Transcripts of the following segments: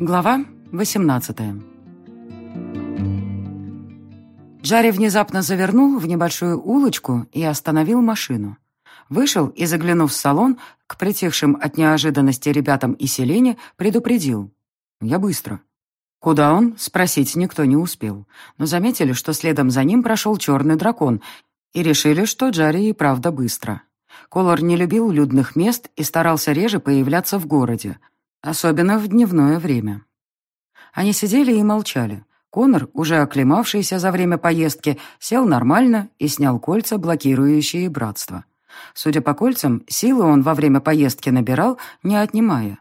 Глава 18 Джарри внезапно завернул в небольшую улочку и остановил машину. Вышел и, заглянув в салон, к притихшим от неожиданности ребятам и Селене, предупредил. «Я быстро». Куда он, спросить никто не успел, но заметили, что следом за ним прошел черный дракон, и решили, что Джарри и правда быстро. Колор не любил людных мест и старался реже появляться в городе, особенно в дневное время. Они сидели и молчали. Конор, уже оклемавшийся за время поездки, сел нормально и снял кольца, блокирующие братство. Судя по кольцам, силы он во время поездки набирал, не отнимая.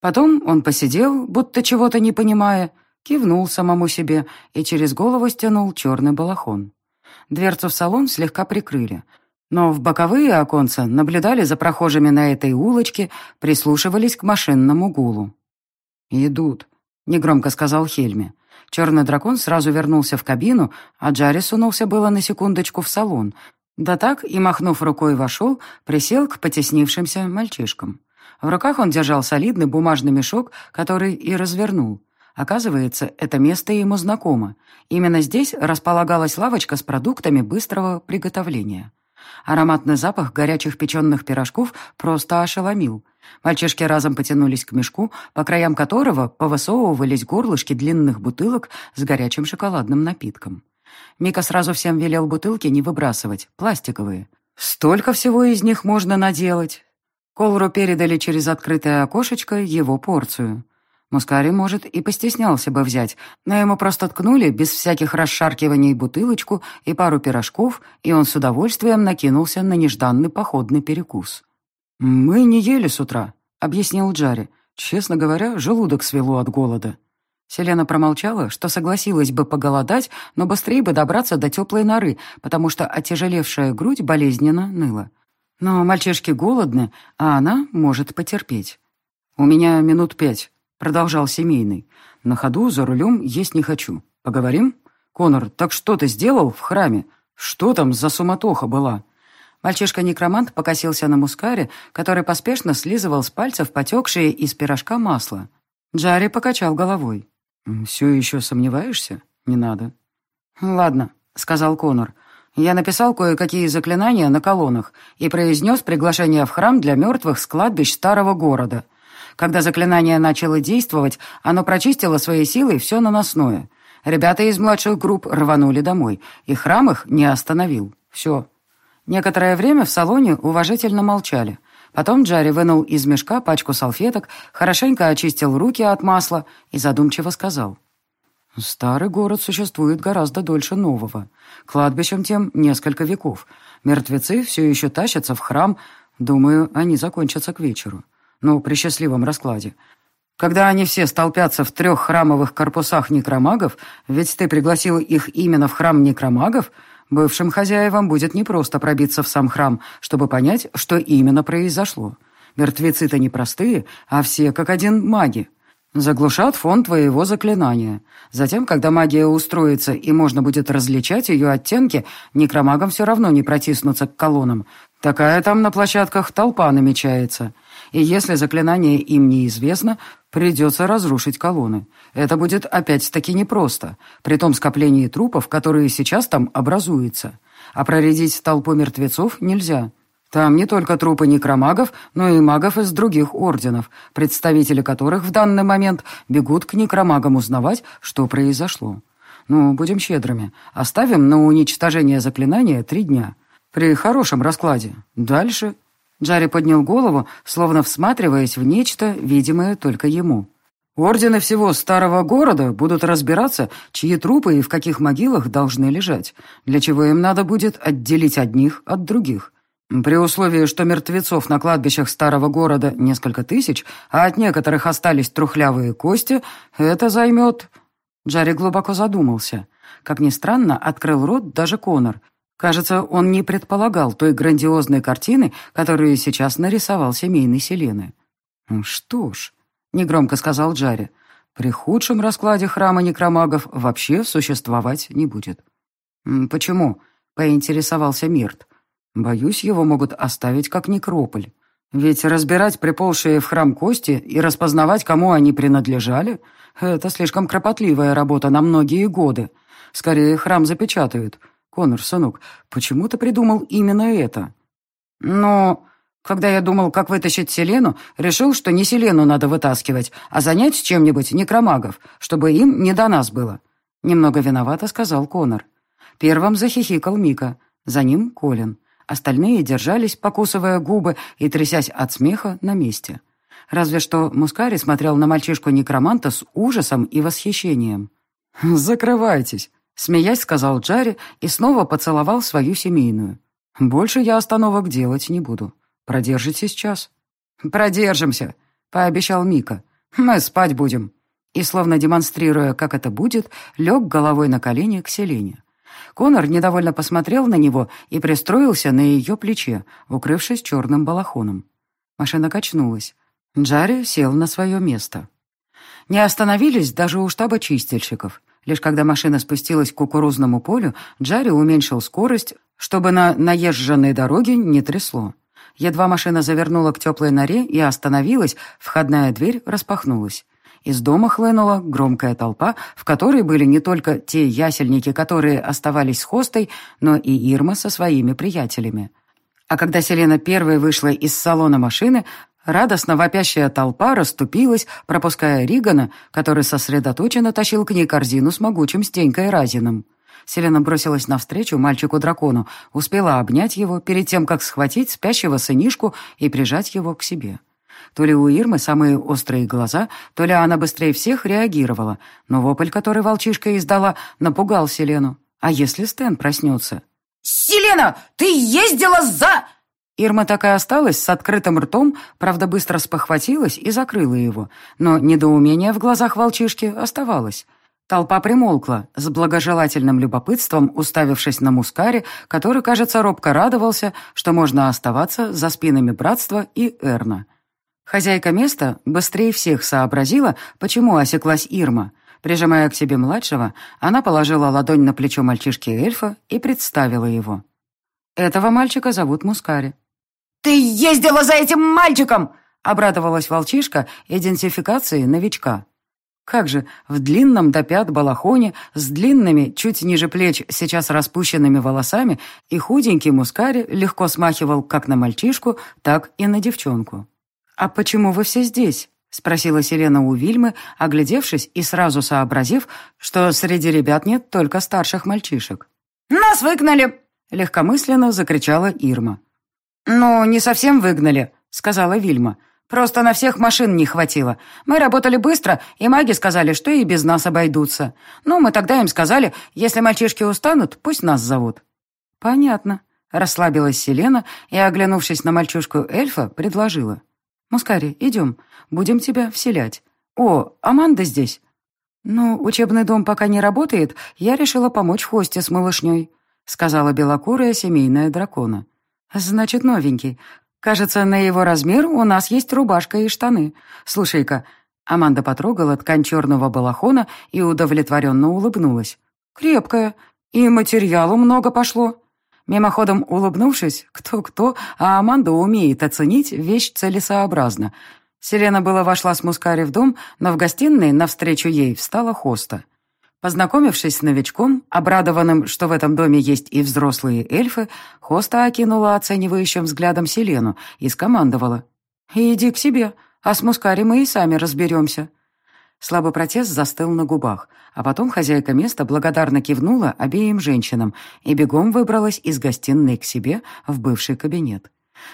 Потом он посидел, будто чего-то не понимая, кивнул самому себе и через голову стянул черный балахон. Дверцу в салон слегка прикрыли, но в боковые оконца наблюдали за прохожими на этой улочке, прислушивались к машинному гулу. «Идут», — негромко сказал Хельме. Черный дракон сразу вернулся в кабину, а Джарри сунулся было на секундочку в салон. Да так и, махнув рукой, вошел, присел к потеснившимся мальчишкам. В руках он держал солидный бумажный мешок, который и развернул. Оказывается, это место ему знакомо. Именно здесь располагалась лавочка с продуктами быстрого приготовления. Ароматный запах горячих печеных пирожков просто ошеломил. Мальчишки разом потянулись к мешку, по краям которого повысовывались горлышки длинных бутылок с горячим шоколадным напитком. Мика сразу всем велел бутылки не выбрасывать, пластиковые. Столько всего из них можно наделать. Колру передали через открытое окошечко его порцию. Мускари, может, и постеснялся бы взять, но ему просто ткнули без всяких расшаркиваний бутылочку и пару пирожков, и он с удовольствием накинулся на нежданный походный перекус. «Мы не ели с утра», — объяснил Джарри. «Честно говоря, желудок свело от голода». Селена промолчала, что согласилась бы поголодать, но быстрее бы добраться до теплой норы, потому что отяжелевшая грудь болезненно ныла. Но мальчишки голодны, а она может потерпеть. «У меня минут пять», — продолжал семейный. «На ходу за рулем есть не хочу. Поговорим? Конор, так что ты сделал в храме? Что там за суматоха была?» Мальчишка-некромант покосился на мускаре, который поспешно слизывал с пальцев потекшие из пирожка масло. Джарри покачал головой. «Все еще сомневаешься? Не надо». «Ладно», — сказал Конор. Я написал кое-какие заклинания на колоннах и произнес приглашение в храм для мертвых с кладбищ старого города. Когда заклинание начало действовать, оно прочистило своей силой все наносное. Ребята из младших групп рванули домой, и храм их не остановил. Все. Некоторое время в салоне уважительно молчали. Потом Джарри вынул из мешка пачку салфеток, хорошенько очистил руки от масла и задумчиво сказал — Старый город существует гораздо дольше нового. Кладбищем тем несколько веков. Мертвецы все еще тащатся в храм. Думаю, они закончатся к вечеру. Ну, при счастливом раскладе. Когда они все столпятся в трех храмовых корпусах некромагов, ведь ты пригласил их именно в храм некромагов, бывшим хозяевам будет непросто пробиться в сам храм, чтобы понять, что именно произошло. Мертвецы-то не простые, а все как один маги. Заглушат фон твоего заклинания. Затем, когда магия устроится и можно будет различать ее оттенки, некромагам все равно не протиснуться к колоннам. Такая там на площадках толпа намечается. И если заклинание им неизвестно, придется разрушить колонны. Это будет опять-таки непросто, при том скоплении трупов, которые сейчас там образуются. А проредить толпу мертвецов нельзя. Там не только трупы некромагов, но и магов из других орденов, представители которых в данный момент бегут к некромагам узнавать, что произошло. Ну, будем щедрыми. Оставим на уничтожение заклинания три дня. При хорошем раскладе. Дальше... Джарри поднял голову, словно всматриваясь в нечто, видимое только ему. Ордены всего старого города будут разбираться, чьи трупы и в каких могилах должны лежать, для чего им надо будет отделить одних от других. При условии, что мертвецов на кладбищах старого города несколько тысяч, а от некоторых остались трухлявые кости, это займет...» Джарри глубоко задумался. Как ни странно, открыл рот даже Конор. Кажется, он не предполагал той грандиозной картины, которую сейчас нарисовал семейный Селены. «Что ж», — негромко сказал Джарри, «при худшем раскладе храма некромагов вообще существовать не будет». «Почему?» — поинтересовался Мирт. Боюсь, его могут оставить как некрополь. Ведь разбирать приползшие в храм кости и распознавать, кому они принадлежали, это слишком кропотливая работа на многие годы. Скорее, храм запечатают. Конор, сынок, почему ты придумал именно это? Но когда я думал, как вытащить Селену, решил, что не Селену надо вытаскивать, а занять чем-нибудь некромагов, чтобы им не до нас было. Немного виновато сказал Конор. Первым захихикал Мика, за ним Колин. Остальные держались, покусывая губы и трясясь от смеха на месте. Разве что Мускари смотрел на мальчишку-некроманта с ужасом и восхищением. «Закрывайтесь», — смеясь сказал Джарри и снова поцеловал свою семейную. «Больше я остановок делать не буду. Продержитесь час». «Продержимся», — пообещал Мика. «Мы спать будем». И, словно демонстрируя, как это будет, лег головой на колени к Селене. Конор недовольно посмотрел на него и пристроился на ее плече, укрывшись черным балахоном. Машина качнулась. Джарри сел на свое место. Не остановились даже у штаба чистильщиков. Лишь когда машина спустилась к кукурузному полю, Джарри уменьшил скорость, чтобы на наезженной дороге не трясло. Едва машина завернула к теплой норе и остановилась, входная дверь распахнулась. Из дома хлынула громкая толпа, в которой были не только те ясельники, которые оставались с хостой, но и Ирма со своими приятелями. А когда Селена первой вышла из салона машины, радостно вопящая толпа расступилась, пропуская Ригана, который сосредоточенно тащил к ней корзину с могучим Стенькой Разиным. Селена бросилась навстречу мальчику-дракону, успела обнять его перед тем, как схватить спящего сынишку и прижать его к себе. То ли у Ирмы самые острые глаза, то ли она быстрее всех реагировала, но вопль, который волчишка издала, напугал Селену. А если Стэн проснется? «Селена, ты ездила за...» Ирма так и осталась с открытым ртом, правда, быстро спохватилась и закрыла его, но недоумение в глазах волчишки оставалось. Толпа примолкла, с благожелательным любопытством уставившись на Мускари, который, кажется, робко радовался, что можно оставаться за спинами братства и Эрна. Хозяйка места быстрее всех сообразила, почему осеклась Ирма. Прижимая к себе младшего, она положила ладонь на плечо мальчишки-эльфа и представила его. Этого мальчика зовут Мускари. «Ты ездила за этим мальчиком!» — обрадовалась волчишка идентификации новичка. Как же, в длинном до пят балахоне, с длинными, чуть ниже плеч, сейчас распущенными волосами, и худенький Мускари легко смахивал как на мальчишку, так и на девчонку. «А почему вы все здесь?» — спросила Селена у Вильмы, оглядевшись и сразу сообразив, что среди ребят нет только старших мальчишек. «Нас выгнали!» — легкомысленно закричала Ирма. «Ну, не совсем выгнали», — сказала Вильма. «Просто на всех машин не хватило. Мы работали быстро, и маги сказали, что и без нас обойдутся. Ну, мы тогда им сказали, если мальчишки устанут, пусть нас зовут». «Понятно», — расслабилась Селена и, оглянувшись на мальчушку эльфа, предложила. «Мускари, идем. Будем тебя вселять. О, Аманда здесь». «Ну, учебный дом пока не работает, я решила помочь Хосте с малышней», сказала белокурая семейная дракона. «Значит, новенький. Кажется, на его размер у нас есть рубашка и штаны. Слушай-ка». Аманда потрогала ткань черного балахона и удовлетворенно улыбнулась. «Крепкая. И материалу много пошло». Мимоходом улыбнувшись, кто-кто, а Аманда умеет оценить вещь целесообразно. Селена была вошла с Мускари в дом, но в гостиной навстречу ей встала хоста. Познакомившись с новичком, обрадованным, что в этом доме есть и взрослые эльфы, хоста окинула оценивающим взглядом Селену и скомандовала. «Иди к себе, а с Мускари мы и сами разберемся». Слабый протест застыл на губах, а потом хозяйка места благодарно кивнула обеим женщинам и бегом выбралась из гостиной к себе в бывший кабинет.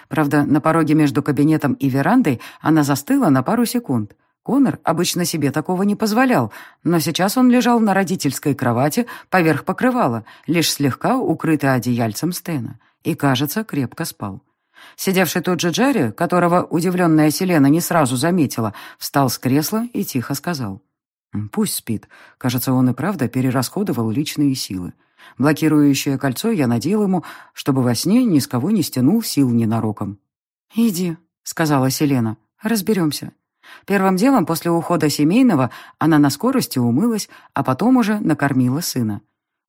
Правда, на пороге между кабинетом и верандой она застыла на пару секунд. Конор обычно себе такого не позволял, но сейчас он лежал на родительской кровати поверх покрывала, лишь слегка укрытый одеяльцем Стена, и, кажется, крепко спал. Сидевший тут же Джерри, которого удивленная Селена не сразу заметила, встал с кресла и тихо сказал. «Пусть спит. Кажется, он и правда перерасходовал личные силы. Блокирующее кольцо я надел ему, чтобы во сне ни с кого не стянул сил ненароком». «Иди», — сказала Селена, — «разберемся». Первым делом после ухода семейного она на скорости умылась, а потом уже накормила сына.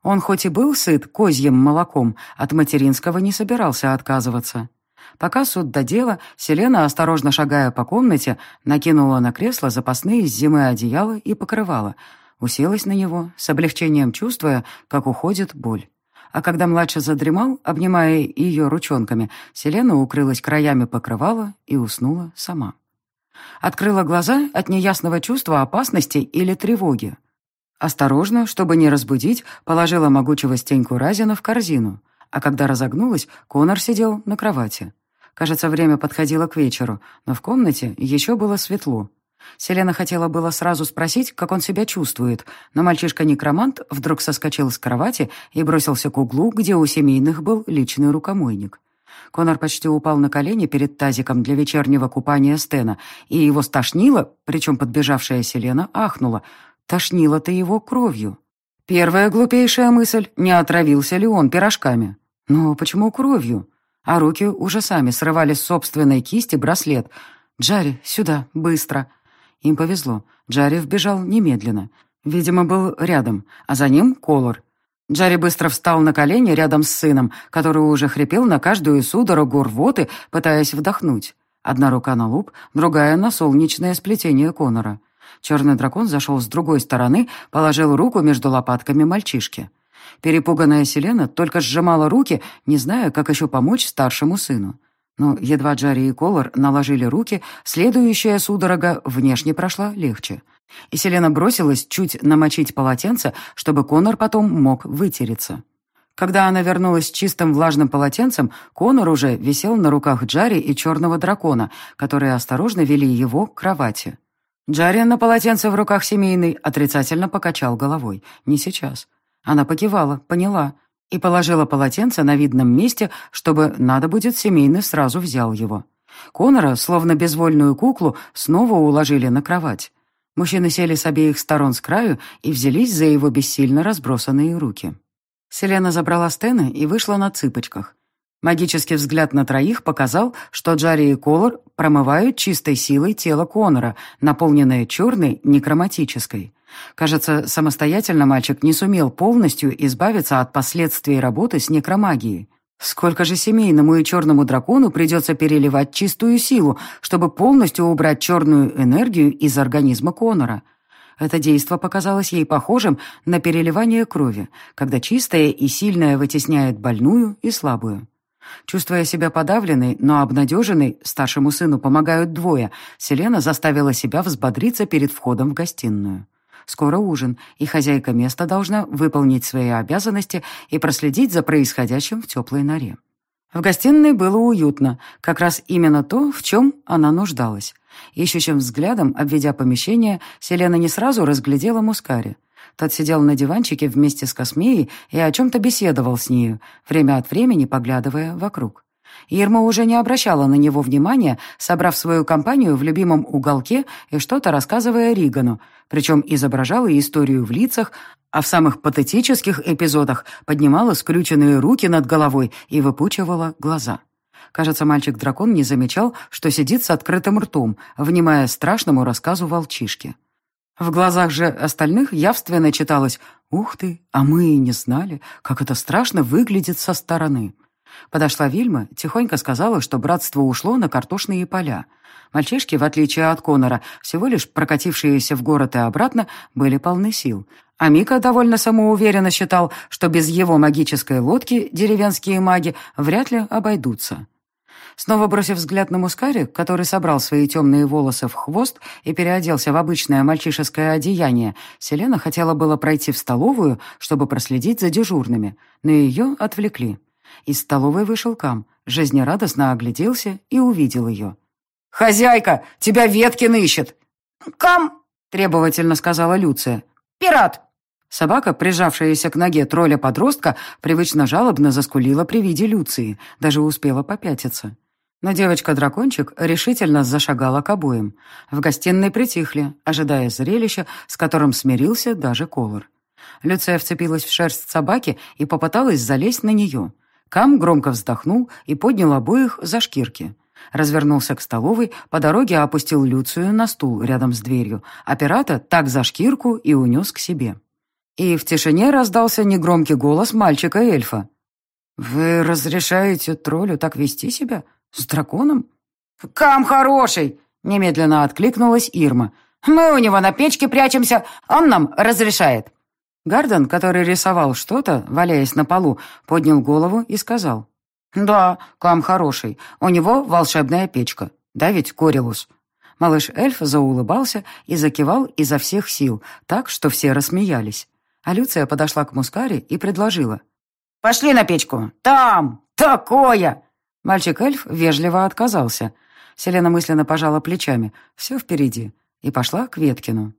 Он хоть и был сыт козьим молоком, от материнского не собирался отказываться. Пока суд до дела, Селена, осторожно шагая по комнате, накинула на кресло запасные из зимы одеяла и покрывала, уселась на него, с облегчением чувствуя, как уходит боль. А когда младший задремал, обнимая ее ручонками, Селена укрылась краями покрывала и уснула сама. Открыла глаза от неясного чувства опасности или тревоги. Осторожно, чтобы не разбудить, положила могучего Стеньку Разина в корзину, а когда разогнулась, Конор сидел на кровати. Кажется, время подходило к вечеру, но в комнате еще было светло. Селена хотела было сразу спросить, как он себя чувствует, но мальчишка-некромант вдруг соскочил с кровати и бросился к углу, где у семейных был личный рукомойник. Конор почти упал на колени перед тазиком для вечернего купания Стена, и его стошнило, причем подбежавшая Селена ахнула. Тошнило-то его кровью. Первая глупейшая мысль, не отравился ли он пирожками. Но почему кровью? А руки уже сами срывали с собственной кисти браслет. «Джарри, сюда, быстро!» Им повезло. Джарри вбежал немедленно. Видимо, был рядом, а за ним Колор. Джарри быстро встал на колени рядом с сыном, который уже хрипел на каждую судорогу рвоты, пытаясь вдохнуть. Одна рука на лоб, другая на солнечное сплетение Конора. Черный дракон зашел с другой стороны, положил руку между лопатками мальчишки. Перепуганная Селена только сжимала руки, не зная, как еще помочь старшему сыну. Но едва Джарри и Колор наложили руки, следующая судорога внешне прошла легче — и Селена бросилась чуть намочить полотенце, чтобы Конор потом мог вытереться. Когда она вернулась с чистым влажным полотенцем, Конор уже висел на руках Джари и черного дракона, которые осторожно вели его к кровати. Джари на полотенце в руках семейной отрицательно покачал головой. Не сейчас. Она покивала, поняла, и положила полотенце на видном месте, чтобы надо будет семейный сразу взял его. Конора, словно безвольную куклу, снова уложили на кровать. Мужчины сели с обеих сторон с краю и взялись за его бессильно разбросанные руки. Селена забрала Стена и вышла на цыпочках. Магический взгляд на троих показал, что Джарри и Колор промывают чистой силой тело Конора, наполненное черной, некроматической. Кажется, самостоятельно мальчик не сумел полностью избавиться от последствий работы с некромагией. Сколько же семейному и черному дракону придется переливать чистую силу, чтобы полностью убрать черную энергию из организма Конора? Это действо показалось ей похожим на переливание крови, когда чистая и сильная вытесняет больную и слабую. Чувствуя себя подавленной, но обнадеженной, старшему сыну помогают двое, Селена заставила себя взбодриться перед входом в гостиную. Скоро ужин, и хозяйка места должна выполнить свои обязанности и проследить за происходящим в теплой норе. В гостиной было уютно, как раз именно то, в чем она нуждалась. Ищущим взглядом, обведя помещение, Селена не сразу разглядела Мускари. Тот сидел на диванчике вместе с Космеей и о чем-то беседовал с нею, время от времени поглядывая вокруг. Ерма уже не обращала на него внимания, собрав свою компанию в любимом уголке и что-то рассказывая Ригану, причем изображала историю в лицах, а в самых патетических эпизодах поднимала скрюченные руки над головой и выпучивала глаза. Кажется, мальчик-дракон не замечал, что сидит с открытым ртом, внимая страшному рассказу волчишки. В глазах же остальных явственно читалось «Ух ты, а мы и не знали, как это страшно выглядит со стороны». Подошла Вильма, тихонько сказала, что братство ушло на картошные поля. Мальчишки, в отличие от Конора, всего лишь прокатившиеся в город и обратно, были полны сил. А Мика довольно самоуверенно считал, что без его магической лодки деревенские маги вряд ли обойдутся. Снова бросив взгляд на Мускари, который собрал свои темные волосы в хвост и переоделся в обычное мальчишеское одеяние, Селена хотела было пройти в столовую, чтобы проследить за дежурными, но ее отвлекли. Из столовой вышел Кам, жизнерадостно огляделся и увидел ее. «Хозяйка, тебя Веткин ищет!» «Кам!» — требовательно сказала Люция. «Пират!» Собака, прижавшаяся к ноге тролля-подростка, привычно жалобно заскулила при виде Люции, даже успела попятиться. Но девочка-дракончик решительно зашагала к обоим. В гостиной притихли, ожидая зрелища, с которым смирился даже Колор. Люция вцепилась в шерсть собаки и попыталась залезть на нее — Кам громко вздохнул и поднял обоих за шкирки. Развернулся к столовой, по дороге опустил Люцию на стул рядом с дверью, а пирата так за шкирку и унес к себе. И в тишине раздался негромкий голос мальчика-эльфа. «Вы разрешаете троллю так вести себя? «С драконом?» «Кам хороший!» — немедленно откликнулась Ирма. «Мы у него на печке прячемся, он нам разрешает». Гарден, который рисовал что-то, валяясь на полу, поднял голову и сказал. «Да, Кам хороший. У него волшебная печка. Да ведь, Корилус?» Малыш-эльф заулыбался и закивал изо всех сил, так, что все рассмеялись. А Люция подошла к Мускаре и предложила. «Пошли на печку! Там! Такое!» Мальчик-эльф вежливо отказался. Селена мысленно пожала плечами. Все впереди. И пошла к Веткину.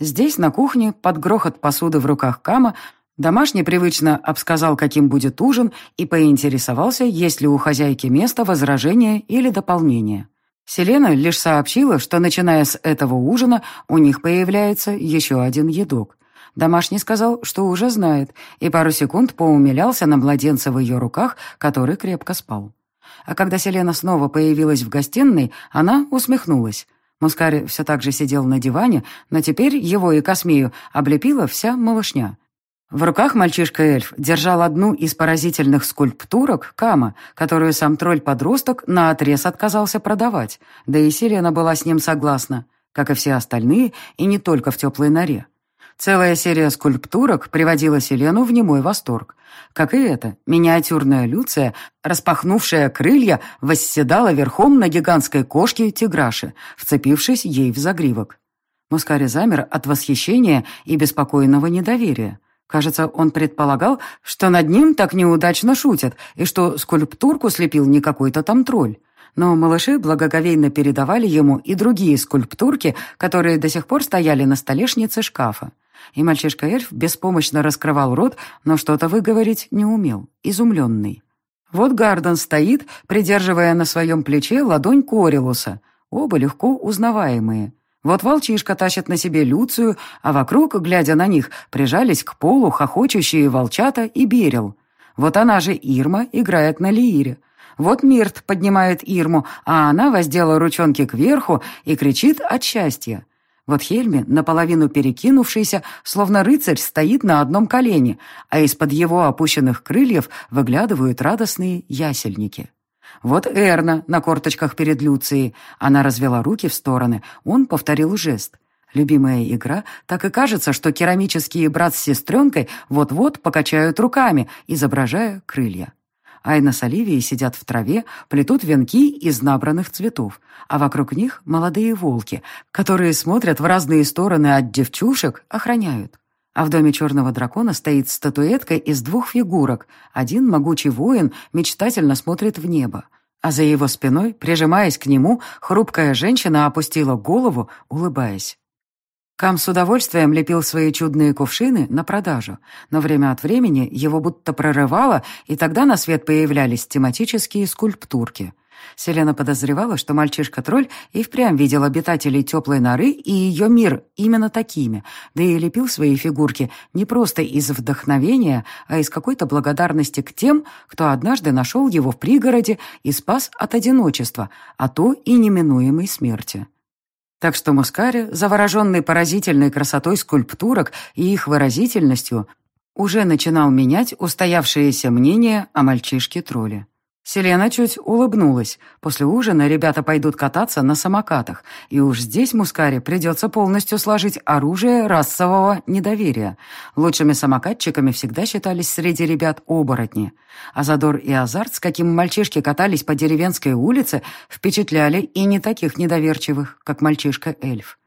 Здесь, на кухне, под грохот посуды в руках Кама, домашний привычно обсказал, каким будет ужин, и поинтересовался, есть ли у хозяйки места возражения или дополнения. Селена лишь сообщила, что, начиная с этого ужина, у них появляется еще один едок. Домашний сказал, что уже знает, и пару секунд поумилялся на младенца в ее руках, который крепко спал. А когда Селена снова появилась в гостиной, она усмехнулась. Мускари все так же сидел на диване, но теперь его и Космею облепила вся малышня. В руках мальчишка-эльф держал одну из поразительных скульптурок Кама, которую сам тролль-подросток наотрез отказался продавать, да и Селена была с ним согласна, как и все остальные, и не только в теплой норе. Целая серия скульптурок приводила Селену в немой восторг. Как и эта, миниатюрная Люция, распахнувшая крылья, восседала верхом на гигантской кошке Тиграши, вцепившись ей в загривок. Мускари замер от восхищения и беспокойного недоверия. Кажется, он предполагал, что над ним так неудачно шутят, и что скульптурку слепил не какой-то там тролль. Но малыши благоговейно передавали ему и другие скульптурки, которые до сих пор стояли на столешнице шкафа. И мальчишка-эльф беспомощно раскрывал рот, но что-то выговорить не умел, изумленный. Вот Гарден стоит, придерживая на своем плече ладонь Корилуса, оба легко узнаваемые. Вот волчишка тащит на себе Люцию, а вокруг, глядя на них, прижались к полу хохочущие волчата и Берил. Вот она же, Ирма, играет на лиире. Вот Мирт поднимает Ирму, а она воздела ручонки кверху и кричит от счастья. Вот Хельми, наполовину перекинувшийся, словно рыцарь, стоит на одном колене, а из-под его опущенных крыльев выглядывают радостные ясельники. Вот Эрна на корточках перед Люцией. Она развела руки в стороны, он повторил жест. Любимая игра, так и кажется, что керамические брат с сестренкой вот-вот покачают руками, изображая крылья. Айна с Оливией сидят в траве, плетут венки из набранных цветов, а вокруг них молодые волки, которые смотрят в разные стороны от девчушек, охраняют. А в доме черного дракона стоит статуэтка из двух фигурок. Один могучий воин мечтательно смотрит в небо. А за его спиной, прижимаясь к нему, хрупкая женщина опустила голову, улыбаясь. Кам с удовольствием лепил свои чудные кувшины на продажу, но время от времени его будто прорывало, и тогда на свет появлялись тематические скульптурки. Селена подозревала, что мальчишка-тролль и впрямь видел обитателей теплой норы и ее мир именно такими, да и лепил свои фигурки не просто из вдохновения, а из какой-то благодарности к тем, кто однажды нашел его в пригороде и спас от одиночества, а то и неминуемой смерти. Так что Мускари, завороженный поразительной красотой скульптурок и их выразительностью, уже начинал менять устоявшееся мнение о мальчишке-тролле. Селена чуть улыбнулась. После ужина ребята пойдут кататься на самокатах, и уж здесь Мускаре придется полностью сложить оружие расового недоверия. Лучшими самокатчиками всегда считались среди ребят оборотни. А задор и азарт, с каким мальчишки катались по деревенской улице, впечатляли и не таких недоверчивых, как мальчишка-эльф.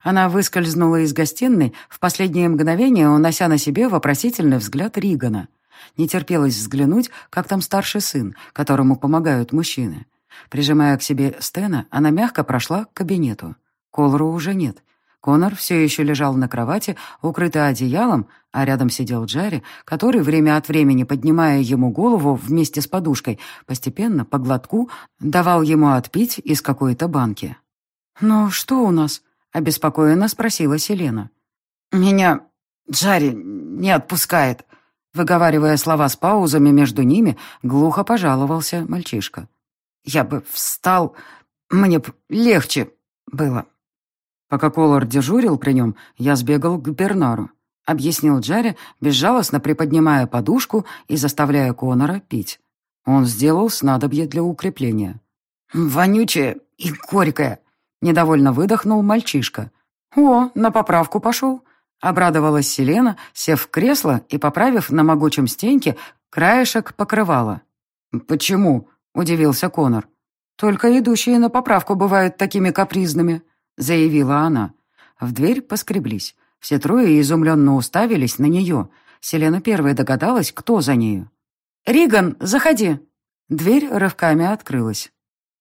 Она выскользнула из гостиной, в последнее мгновение унося на себе вопросительный взгляд Ригана — не терпелось взглянуть, как там старший сын, которому помогают мужчины. Прижимая к себе Стена, она мягко прошла к кабинету. Колору уже нет. Конор все еще лежал на кровати, укрытый одеялом, а рядом сидел Джарри, который, время от времени поднимая ему голову вместе с подушкой, постепенно, по глотку, давал ему отпить из какой-то банки. «Ну, что у нас?» — обеспокоенно спросила Селена. «Меня Джарри не отпускает», Выговаривая слова с паузами между ними, глухо пожаловался мальчишка. «Я бы встал, мне б легче было». Пока Колор дежурил при нем, я сбегал к Бернару. Объяснил Джарри, безжалостно приподнимая подушку и заставляя Конора пить. Он сделал снадобье для укрепления. «Вонючая и горькая», — недовольно выдохнул мальчишка. «О, на поправку пошел», — обрадовалась Селена, сев в кресло и поправив на могучем стенке краешек покрывала. «Почему?» — удивился Конор. «Только идущие на поправку бывают такими капризными», — заявила она. В дверь поскреблись. Все трое изумленно уставились на нее. Селена первой догадалась, кто за нею. «Риган, заходи!» Дверь рывками открылась.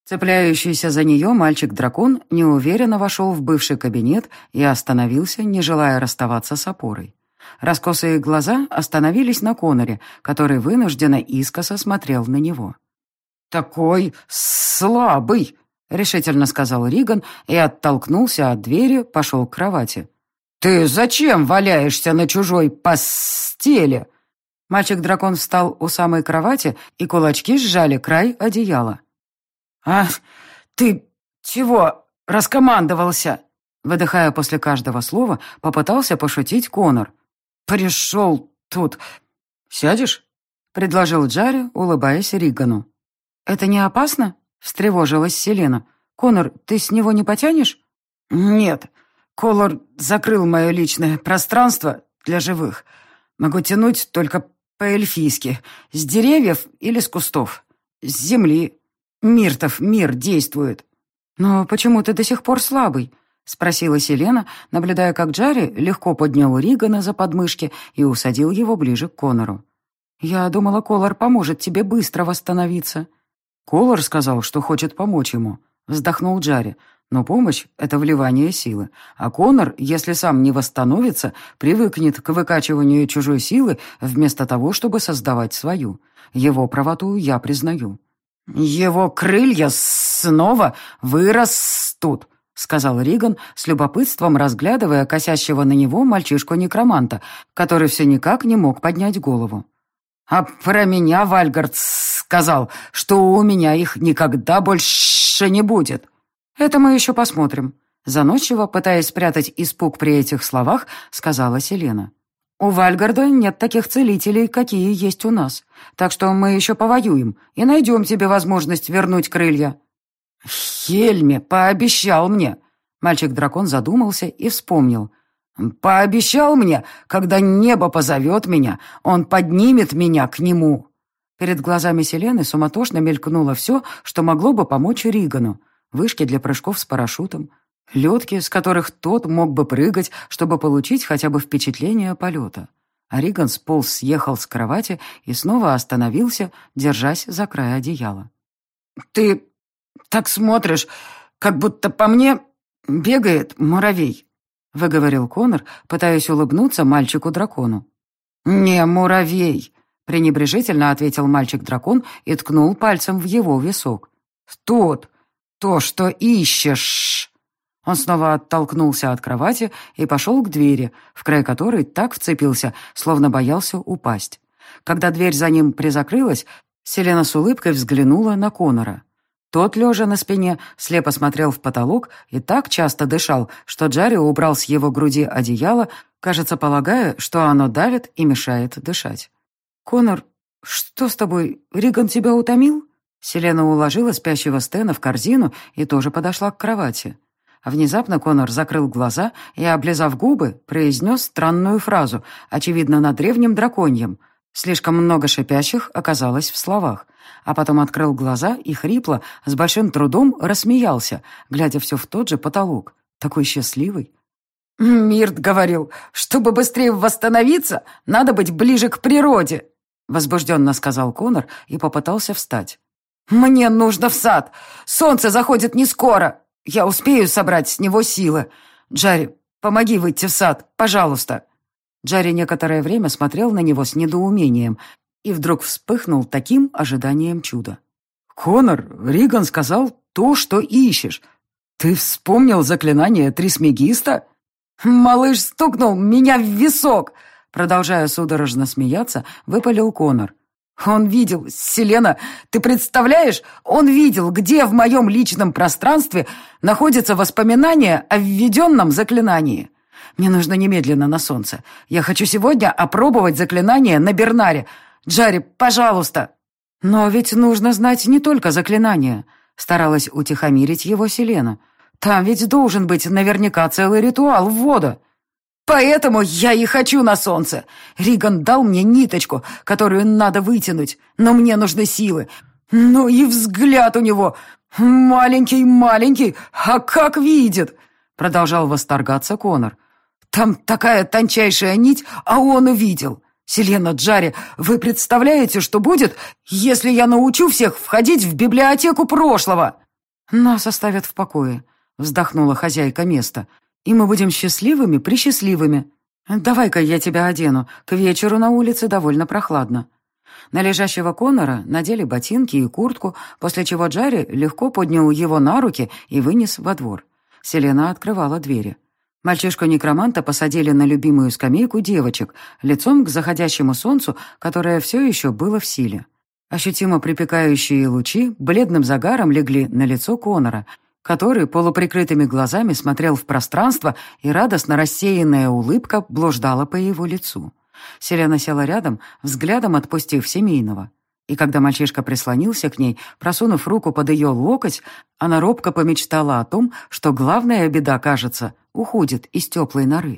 Цепляющийся за нее мальчик-дракон неуверенно вошел в бывший кабинет и остановился, не желая расставаться с опорой. Раскосые глаза остановились на Коноре, который вынужденно искоса смотрел на него. «Такой слабый!» — решительно сказал Риган и оттолкнулся от двери, пошел к кровати. «Ты зачем валяешься на чужой постели?» Мальчик-дракон встал у самой кровати, и кулачки сжали край одеяла. «А ты чего раскомандовался?» Выдыхая после каждого слова, попытался пошутить Конор. «Пришел тут. Сядешь?» — предложил Джарри, улыбаясь Ригану. «Это не опасно?» — встревожилась Селена. «Конор, ты с него не потянешь?» «Нет. Колор закрыл мое личное пространство для живых. Могу тянуть только по-эльфийски, с деревьев или с кустов, с земли. Миртов мир действует. Но почему ты до сих пор слабый? Спросила Селена, наблюдая, как Джарри легко поднял Ригана за подмышки и усадил его ближе к Конору. «Я думала, Колор поможет тебе быстро восстановиться». Колор сказал, что хочет помочь ему. Вздохнул Джарри. Но помощь — это вливание силы. А Конор, если сам не восстановится, привыкнет к выкачиванию чужой силы вместо того, чтобы создавать свою. Его правоту я признаю. «Его крылья снова вырастут», — сказал Риган, с любопытством разглядывая косящего на него мальчишку-некроманта, который все никак не мог поднять голову. «А про меня Вальгард сказал, что у меня их никогда больше не будет». «Это мы еще посмотрим», — заносчиво, пытаясь спрятать испуг при этих словах, сказала Селена. «У Вальгарда нет таких целителей, какие есть у нас. Так что мы еще повоюем и найдем тебе возможность вернуть крылья». «Хельме пообещал мне». Мальчик-дракон задумался и вспомнил. «Пообещал мне, когда небо позовет меня, он поднимет меня к нему». Перед глазами Селены суматошно мелькнуло все, что могло бы помочь Ригану. Вышки для прыжков с парашютом, Лёдки, с которых тот мог бы прыгать, чтобы получить хотя бы впечатление полета. А Риган сполз съехал с кровати и снова остановился, держась за край одеяла. «Ты так смотришь, как будто по мне бегает муравей», — выговорил Конор, пытаясь улыбнуться мальчику-дракону. «Не муравей», — пренебрежительно ответил мальчик-дракон и ткнул пальцем в его висок. «Тот, то, что ищешь». Он снова оттолкнулся от кровати и пошел к двери, в край которой так вцепился, словно боялся упасть. Когда дверь за ним призакрылась, Селена с улыбкой взглянула на Конора. Тот, лежа на спине, слепо смотрел в потолок и так часто дышал, что Джарри убрал с его груди одеяло, кажется, полагая, что оно давит и мешает дышать. «Конор, что с тобой? Риган тебя утомил?» Селена уложила спящего Стена в корзину и тоже подошла к кровати. Внезапно Конор закрыл глаза и, облизав губы, произнес странную фразу, очевидно, на древнем драконьем. Слишком много шипящих оказалось в словах. А потом открыл глаза и хрипло, с большим трудом рассмеялся, глядя все в тот же потолок. Такой счастливый. «Мирт говорил, чтобы быстрее восстановиться, надо быть ближе к природе», возбужденно сказал Конор и попытался встать. «Мне нужно в сад! Солнце заходит не скоро!» Я успею собрать с него силы. Джарри, помоги выйти в сад, пожалуйста». Джарри некоторое время смотрел на него с недоумением и вдруг вспыхнул таким ожиданием чуда. «Конор, Риган сказал то, что ищешь. Ты вспомнил заклинание Трисмегиста?» «Малыш стукнул меня в висок!» Продолжая судорожно смеяться, выпалил Конор. Он видел, Селена, ты представляешь, он видел, где в моем личном пространстве находится воспоминание о введенном заклинании. Мне нужно немедленно на солнце. Я хочу сегодня опробовать заклинание на Бернаре. Джарри, пожалуйста. Но ведь нужно знать не только заклинание, Старалась утихомирить его Селена. «Там ведь должен быть наверняка целый ритуал ввода». «Поэтому я и хочу на солнце. Риган дал мне ниточку, которую надо вытянуть, но мне нужны силы. Ну и взгляд у него. Маленький-маленький, а как видит!» Продолжал восторгаться Конор. «Там такая тончайшая нить, а он увидел. Селена Джари, вы представляете, что будет, если я научу всех входить в библиотеку прошлого?» «Нас оставят в покое», — вздохнула хозяйка места. «И мы будем счастливыми-присчастливыми. Давай-ка я тебя одену. К вечеру на улице довольно прохладно». На лежащего Конора надели ботинки и куртку, после чего Джарри легко поднял его на руки и вынес во двор. Селена открывала двери. Мальчишку-некроманта посадили на любимую скамейку девочек, лицом к заходящему солнцу, которое все еще было в силе. Ощутимо припекающие лучи бледным загаром легли на лицо Конора, который полуприкрытыми глазами смотрел в пространство, и радостно рассеянная улыбка блуждала по его лицу. Селена села рядом, взглядом отпустив семейного. И когда мальчишка прислонился к ней, просунув руку под ее локоть, она робко помечтала о том, что главная беда, кажется, уходит из теплой норы.